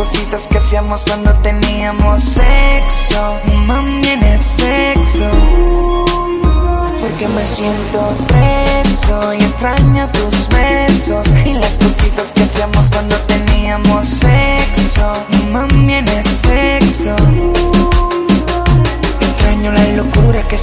cositas que hacíamos cuando teníamos sexo. Mami, en el sexo. Porque me siento preso y extraño tus besos y las cositas que hacíamos cuando teníamos sexo.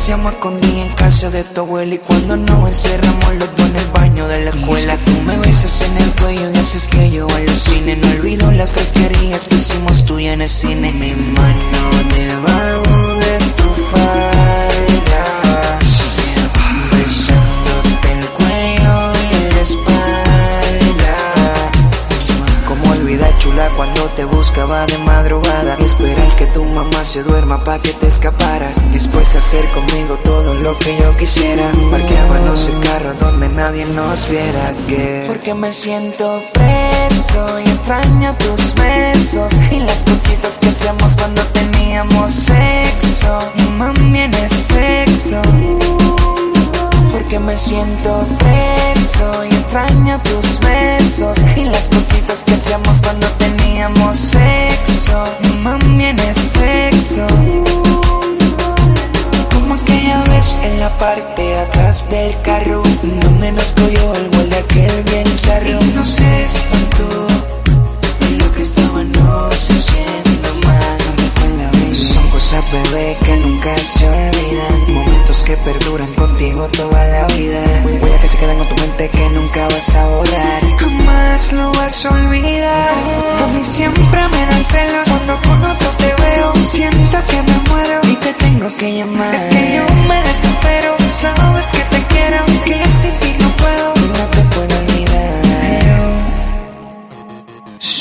Hacíamos escondí en casa de tu abuela y cuando nos encerramos los dos en el baño de la escuela. Tú me besas en el cuello y haces que yo alucine. No olvido las fresquerías que hicimos tú y en el cine. Mi mano debajo de tu falda, besándote el cuello y la espalda. Como olvidar chula cuando te buscaba de madrugada y esperar que tu mamá se duerma pa' que te escaparas lo que yo quisiera. Parqueábamos el carro donde nadie nos viera. Que Porque me siento preso y extraño tus besos Y las cositas que hacíamos cuando teníamos sexo. Mami en el sexo. Porque me siento preso y extraño tus besos y las cositas que hacíamos cuando teníamos sexo. Atrás del carro donde nos cogió el gol de aquel bien tarro. Y no se espantó lo que estábamos haciendo mal. Son cosas, bebé, que nunca se olvidan. Momentos que perduran contigo toda la vida. Huellas que se quedan con tu mente que nunca vas a borrar. Jamás lo vas a olvidar. A mí siempre me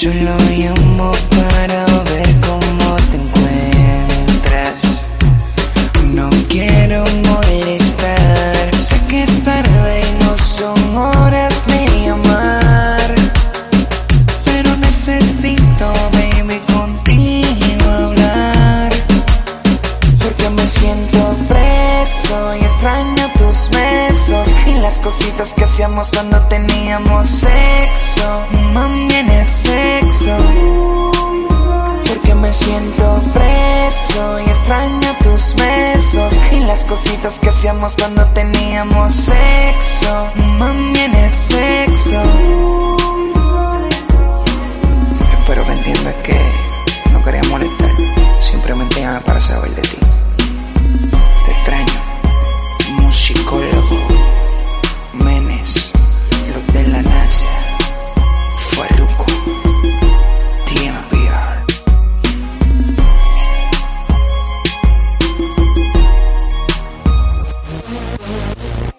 Solo llamo para ver cómo te encuentras. No quiero molestar. Sé que es tarde y no son horas de llamar. Pero necesito, baby, contigo hablar. Porque me siento preso y extraño tus besos y las cositas que hacíamos cuando teníamos sexo. Mami en el sexo. Porque me siento preso y extraño tus besos y las cositas que hacíamos cuando teníamos sexo. Mami en el sexo. Espero que entiendas que no quería molestar.